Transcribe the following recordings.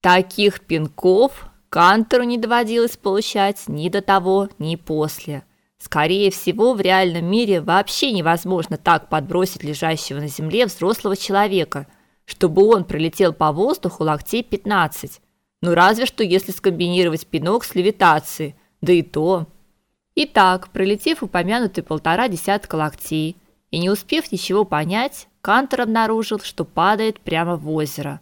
Таких пинков Кантору не доводилось получать ни до того, ни после. Скорее всего, в реальном мире вообще невозможно так подбросить лежащего на земле взрослого человека, чтобы он пролетел по воздуху локтей 15. Ну разве что если скомбинировать пинок с левитацией, да и то. Итак, пролетев упомянутые полтора десятка локтей и не успев ничего понять, Кантор обнаружил, что падает прямо в озеро.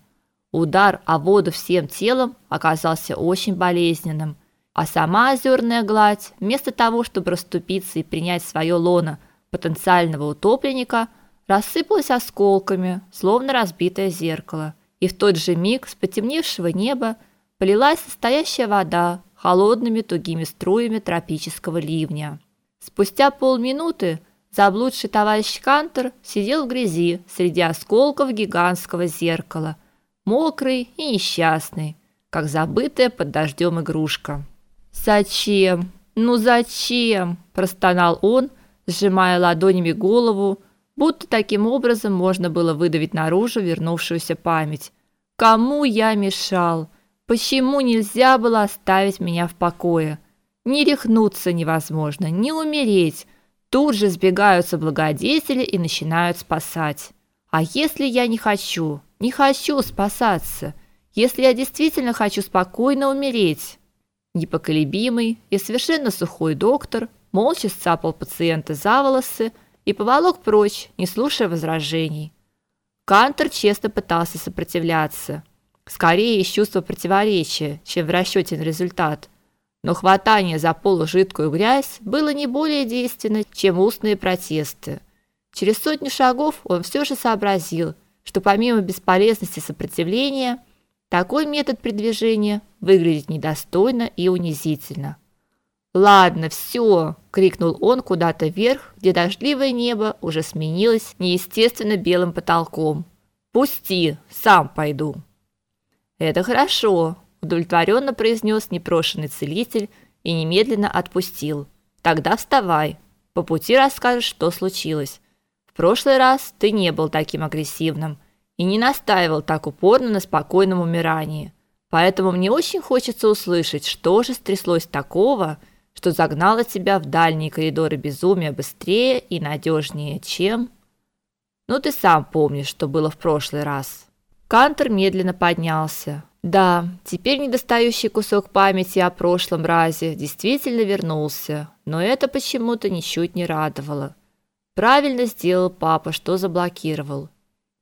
Удар о воду всем телом оказался очень болезненным, а сама озерная гладь, вместо того, чтобы расступиться и принять свое лоно потенциального утопленника, рассыпалась осколками, словно разбитое зеркало. И в тот же миг с потемневшего неба полилась настоящая вода холодными тугими струями тропического ливня. Спустя полминуты заблудший товарищ Кантер сидел в грязи среди осколков гигантского зеркала, мокрый и несчастный, как забытая под дождем игрушка. "Зачем? Ну зачем?" простонал он, сжимая ладонями голову, будто таким образом можно было выдавить наружу вернувшуюся память. Кому я мешал? Почему нельзя было оставить меня в покое? Не рехнуться невозможно, не умереть. Тут же сбегаются благодетели и начинают спасать. А если я не хочу? Не хочу спасаться. Если я действительно хочу спокойно умереть. Непоколебимый и совершенно сухой доктор молча сцапал пациента за волосы и поволок прочь, не слушая возражений. Кантер честно пытался сопротивляться, скорее из чувства противоречия, чем в расчете на результат. Но хватание за полу жидкую грязь было не более действенно, чем устные протесты. Через сотню шагов он все же сообразил, что помимо бесполезности сопротивления, такой метод передвижения выглядит недостойно и унизительно. "Ладно, все!» – крикнул он куда-то вверх, где дождливое небо уже сменилось неестественно белым потолком. "Пусти, сам пойду". "Это хорошо", удовлетворенно произнес непрошенный целитель и немедленно отпустил. "Тогда вставай. По пути расскажешь, что случилось. Прошлый раз ты не был таким агрессивным и не настаивал так упорно на спокойном умирании. Поэтому мне очень хочется услышать, что же стряслось такого, что загнало тебя в дальние коридоры безумия быстрее и надежнее, чем Ну ты сам помнишь, что было в прошлый раз. Кантер медленно поднялся. Да, теперь недостающий кусок памяти о прошлом разе действительно вернулся, но это почему-то ничуть не радовало. Правильно сделал папа, что заблокировал.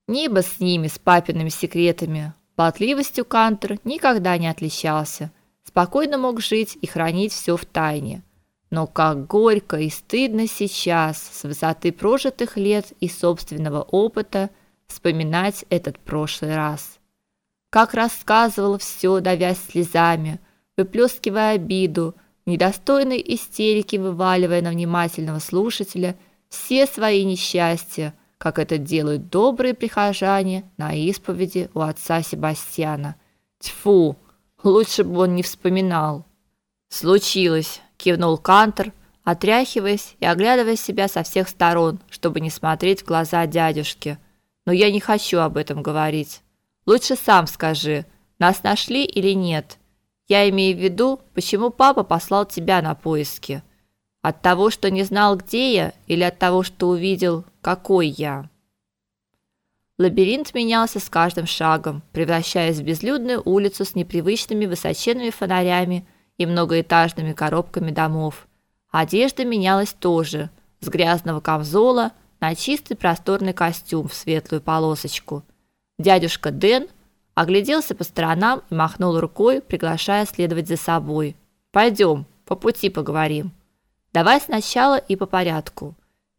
Небо с ними, с папиными секретами. Болтливостью Кантер никогда не отличался. Спокойно мог жить и хранить все в тайне. Но как горько и стыдно сейчас, с высоты прожитых лет и собственного опыта, вспоминать этот прошлый раз как рассказывал все, давясь слезами, выплескивая обиду, недостойной истерики вываливая на внимательного слушателя все свои несчастья, как это делают добрые прихожане на исповеди у отца Себастьяна. Тьфу, лучше бы он не вспоминал. Случилось, кивнул Кантер, отряхиваясь и оглядывая себя со всех сторон, чтобы не смотреть в глаза дядюшке. Но я не хочу об этом говорить. Лучше сам скажи, нас нашли или нет? Я имею в виду, почему папа послал тебя на поиски? От того, что не знал, где я, или от того, что увидел, какой я? Лабиринт менялся с каждым шагом, превращаясь в безлюдную улицу с непривычными высоченными фонарями и многоэтажными коробками домов. Одежда менялась тоже, с грязного камзола на чистый просторный костюм в светлую полосочку – Дядюшка Дэн огляделся по сторонам и махнул рукой, приглашая следовать за собой. Пойдем, по пути поговорим. Давай сначала и по порядку.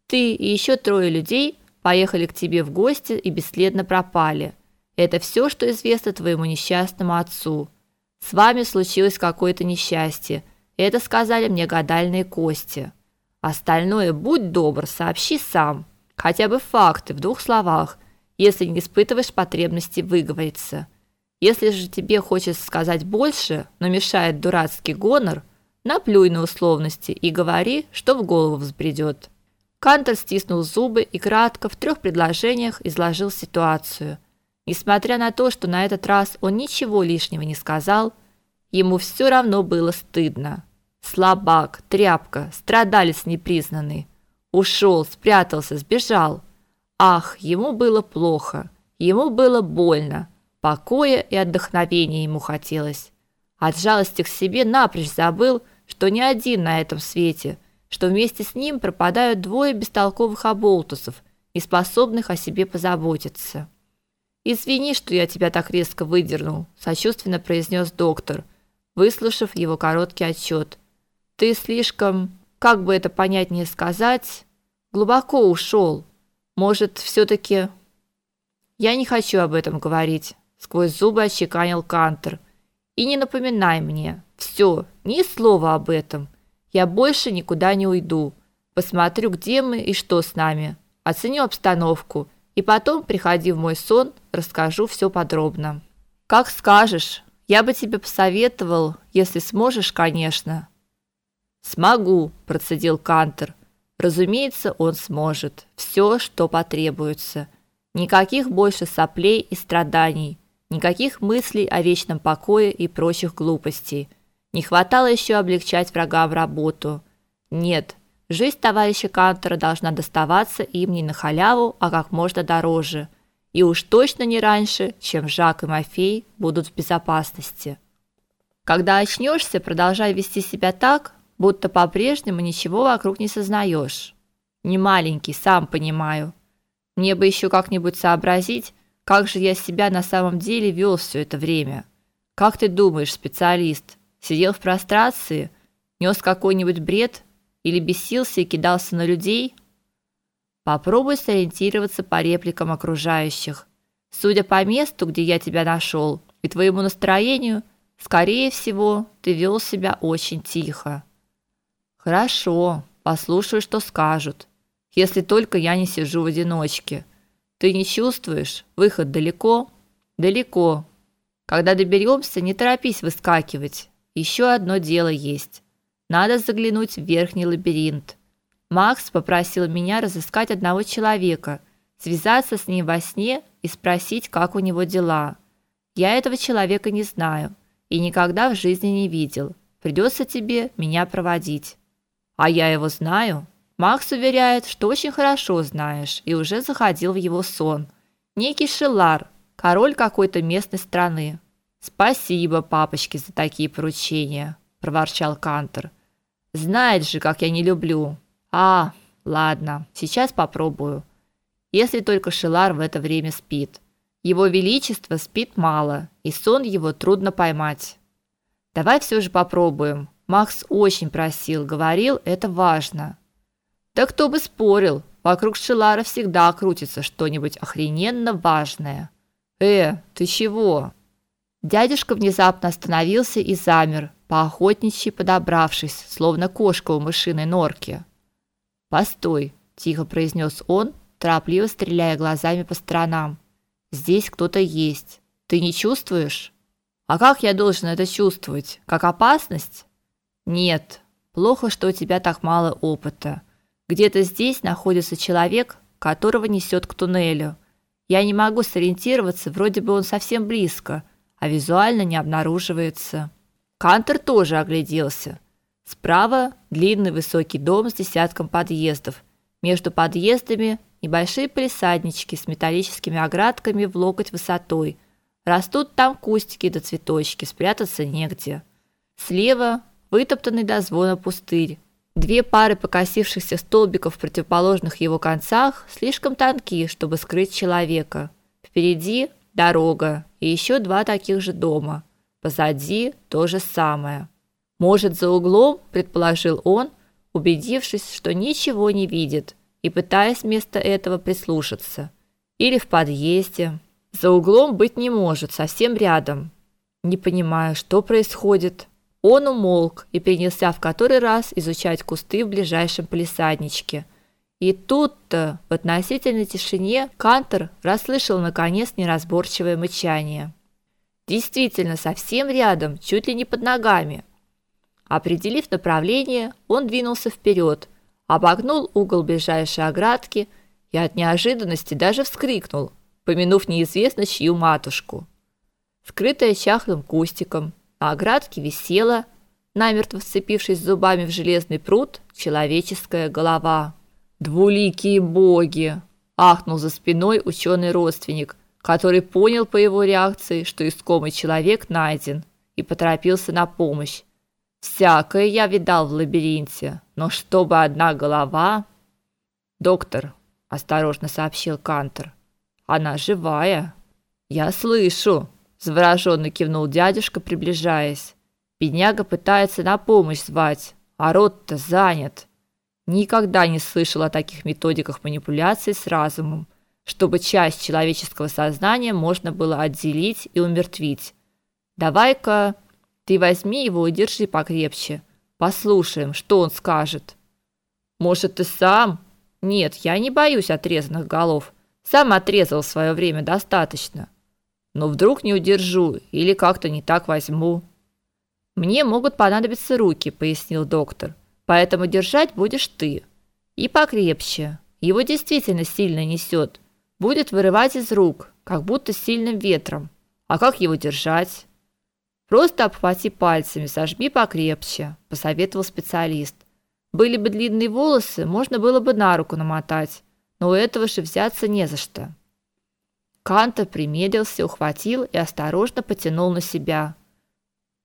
Ты и еще трое людей поехали к тебе в гости и бесследно пропали. Это все, что известно твоему несчастному отцу. С вами случилось какое-то несчастье. Это сказали мне гадальные кости. Остальное будь добр, сообщи сам. Хотя бы факты в двух словах если не испытываешь потребности выговориться. Если же тебе хочется сказать больше, но мешает дурацкий гонор, наплюй на условности и говори, что в голову взбредет. Кантер стиснул зубы и кратко в трех предложениях изложил ситуацию. Несмотря на то, что на этот раз он ничего лишнего не сказал, ему все равно было стыдно. Слабак, тряпка, страдалец непризнанный. Ушел, спрятался, сбежал. Ах, ему было плохо, ему было больно. Покоя и отдохновения ему хотелось. От жалости к себе напрочь забыл, что не один на этом свете, что вместе с ним пропадают двое бестолковых оболтусов, не способных о себе позаботиться. Извини, что я тебя так резко выдернул, сочувственно произнес доктор, выслушав его короткий отчет. Ты слишком, как бы это понятнее сказать, глубоко ушел. Может, все таки Я не хочу об этом говорить, сквозь зубы отчеканил Кантер. И не напоминай мне. Все, ни слова об этом. Я больше никуда не уйду. Посмотрю, где мы и что с нами. Оценю обстановку и потом приходи в мой сон, расскажу все подробно. Как скажешь. Я бы тебе посоветовал, если сможешь, конечно. Смогу, процедил Кантер. Разумеется, он сможет. Все, что потребуется. Никаких больше соплей и страданий, никаких мыслей о вечном покое и прочих глупостей. Не хватало еще облегчать врагам работу. Нет, Жизнь товарища Кантера должна доставаться им не на халяву, а как можно дороже, и уж точно не раньше, чем Жак и Мафей будут в безопасности. Когда очнешься, продолжай вести себя так, будто по-прежнему ничего вокруг не сознаешь. Не маленький, сам понимаю. Мне бы еще как-нибудь сообразить, как же я себя на самом деле вел все это время. Как ты думаешь, специалист, сидел в прострации, нес какой-нибудь бред или бесился и кидался на людей? Попробуй сориентироваться по репликам окружающих. Судя по месту, где я тебя нашел, и твоему настроению, скорее всего, ты вел себя очень тихо. Хорошо, послушаю, что скажут. Если только я не сижу в одиночке. Ты не чувствуешь? Выход далеко? Далеко. Когда доберемся, не торопись выскакивать. Еще одно дело есть. Надо заглянуть в верхний лабиринт. Макс попросил меня разыскать одного человека, связаться с ним во сне и спросить, как у него дела. Я этого человека не знаю и никогда в жизни не видел. Придется тебе меня проводить. А я его знаю. Макс уверяет, что очень хорошо знаешь и уже заходил в его сон. Некий Шелар, король какой-то местной страны. Спасибо папочке за такие поручения, проворчал Кантер. Знает же, как я не люблю. А, ладно, сейчас попробую. Если только Шелар в это время спит. Его величество спит мало, и сон его трудно поймать. Давай все же попробуем. Макс очень просил, говорил, это важно. Да кто бы спорил, вокруг Шелара всегда крутится что-нибудь охрененно важное. Э, ты чего? Дядюшка внезапно остановился и замер, поохотничьи подобравшись, словно кошка у мышиной норки. "Постой", тихо произнес он, торопливо стреляя глазами по сторонам. "Здесь кто-то есть. Ты не чувствуешь?" "А как я должен это чувствовать? Как опасность?" "Нет. Плохо, что у тебя так мало опыта. Где-то здесь находится человек, которого несет к туннелю. Я не могу сориентироваться, вроде бы он совсем близко, а визуально не обнаруживается". Кантер тоже огляделся. Справа длинный высокий дом с десятком подъездов. Между подъездами небольшие палисаднички с металлическими оградками в локоть высотой. Растут там кустики да цветочки, спрятаться негде. Слева вытоптанный до звона пустырь. Две пары покосившихся столбиков в противоположных его концах слишком тонкие, чтобы скрыть человека. Впереди дорога и еще два таких же дома – Позади то же самое. Может, за углом, предположил он, убедившись, что ничего не видит, и пытаясь вместо этого прислушаться. Или в подъезде. За углом быть не может, совсем рядом. Не понимаю, что происходит. Он умолк и принялся в который раз изучать кусты в ближайшем палисадничке. И тут-то, в относительной тишине, Кантер расслышал наконец неразборчивое мычание. Действительно, совсем рядом, чуть ли не под ногами. Определив направление, он двинулся вперед, обогнул угол ближайшей оградки и от неожиданности даже вскрикнул. помянув неизвестно чью матушку. Скрытая чахлым кустиком, на оградке висела, намертво вцепившись зубами в железный прут, человеческая голова. «Двуликие боги!» – ахнул за спиной ученый родственник, который понял по его реакции, что искомый человек найден, и поторопился на помощь. Всякое я видал в лабиринте, но чтобы одна голова... Доктор, осторожно сообщил Кантер. Она живая. Я слышу, завороженно кивнул дядюшка, приближаясь. Бедняга пытается на помощь звать, а рот-то занят. Никогда не слышал о таких методиках манипуляции с разумом, чтобы часть человеческого сознания можно было отделить и умертвить. Давай-ка ты возьми его и держи покрепче. Послушаем, что он скажет. Может, ты сам? Нет, я не боюсь отрезанных голов. Сам отрезал в свое время достаточно. Но вдруг не удержу или как-то не так возьму. Мне могут понадобиться руки, пояснил доктор. Поэтому держать будешь ты. И покрепче. Его действительно сильно несет. Будет вырывать из рук, как будто сильным ветром. А как его держать? Просто обхвати пальцами, сожми покрепче, посоветовал специалист. Были бы длинные волосы, можно было бы на руку намотать, но у этого же взяться не за что. Канта примедлился, ухватил и осторожно потянул на себя.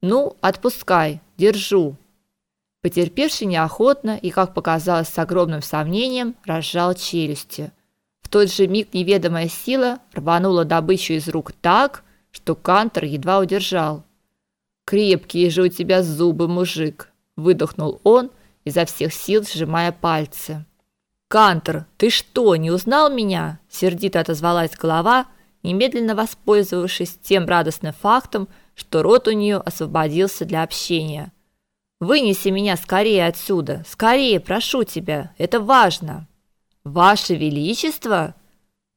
Ну, отпускай, держу. Потерпевший неохотно и, как показалось, с огромным сомнением, разжал челюсти. В тот же миг неведомая сила рванула добычу из рук так, что Кантер едва удержал. Крепкие же у тебя зубы, мужик, выдохнул он, изо всех сил сжимая пальцы. Кантер, ты что, не узнал меня? сердито отозвалась голова, немедленно воспользовавшись тем радостным фактом, что рот у нее освободился для общения. Вынеси меня скорее отсюда, скорее, прошу тебя, это важно. Ваше величество,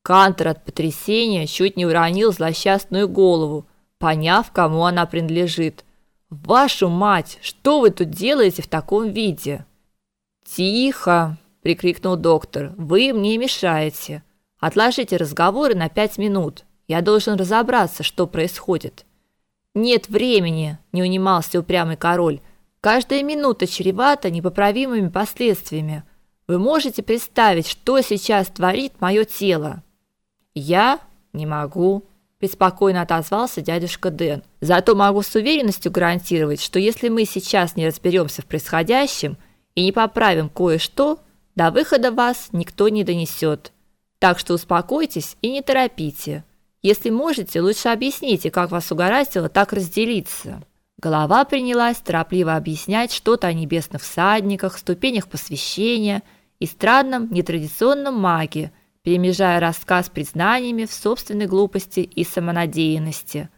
Кантер от потрясения чуть не уронил злосчастную голову поняв, кому она принадлежит. Вашу мать, что вы тут делаете в таком виде? Тихо, прикрикнул доктор. Вы мне мешаете. Отложите разговоры на пять минут. Я должен разобраться, что происходит. Нет времени, не унимался упрямый король. Каждая минута чревата непоправимыми последствиями. Вы можете представить, что сейчас творит мое тело? Я не могу беспокойно отозвался дядюшка Дэн. Зато могу с уверенностью гарантировать, что если мы сейчас не разберемся в происходящем и не поправим кое-что, до выхода вас никто не донесет. Так что успокойтесь и не торопите. Если можете, лучше объясните, как вас угораздило так разделиться. Голова принялась торопливо объяснять что-то о небесных всадниках, ступенях посвящения и странном нетрадиционном маге – перемежая рассказ признаниями в собственной глупости и самонадеянности.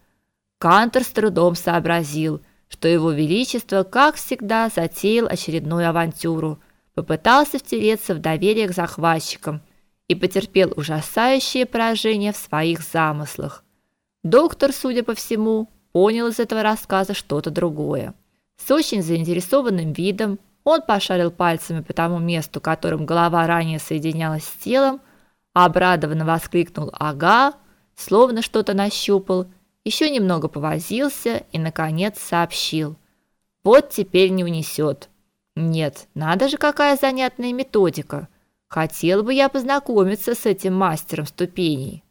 Кантер с трудом сообразил, что его величество, как всегда, затеял очередную авантюру, попытался втереться в доверие к захватчикам и потерпел ужасающее поражение в своих замыслах. Доктор, судя по всему, понял из этого рассказа что-то другое. С очень заинтересованным видом он пошарил пальцами по тому месту, которым голова ранее соединялась с телом, Обрадованно воскликнул «Ага!», словно что-то нащупал, еще немного повозился и, наконец, сообщил. «Вот теперь не унесет». «Нет, надо же, какая занятная методика. Хотел бы я познакомиться с этим мастером ступеней».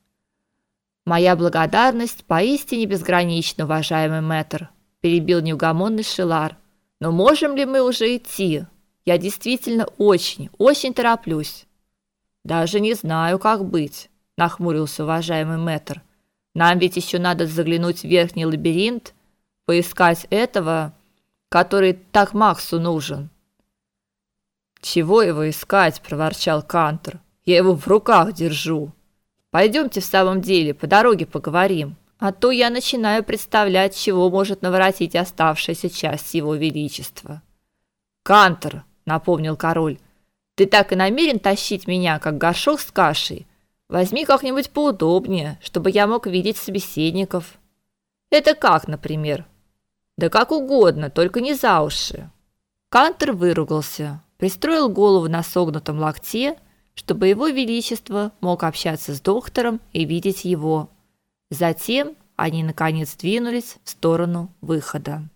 «Моя благодарность поистине безгранична, уважаемый мэтр», перебил неугомонный Шилар. «Но можем ли мы уже идти? Я действительно очень, очень тороплюсь». Даже не знаю, как быть, нахмурился уважаемый мэтр. Нам ведь еще надо заглянуть в верхний лабиринт, поискать этого, который так Максу нужен. Чего его искать, проворчал Кантер. Я его в руках держу. Пойдемте в самом деле, по дороге поговорим, а то я начинаю представлять, чего может наворотить оставшаяся часть его величества. Кантер, напомнил король. Ты так и намерен тащить меня, как горшок с кашей? Возьми как-нибудь поудобнее, чтобы я мог видеть собеседников. Это как, например? Да как угодно, только не за уши. Кантер выругался, пристроил голову на согнутом локте, чтобы его величество мог общаться с доктором и видеть его. Затем они наконец двинулись в сторону выхода.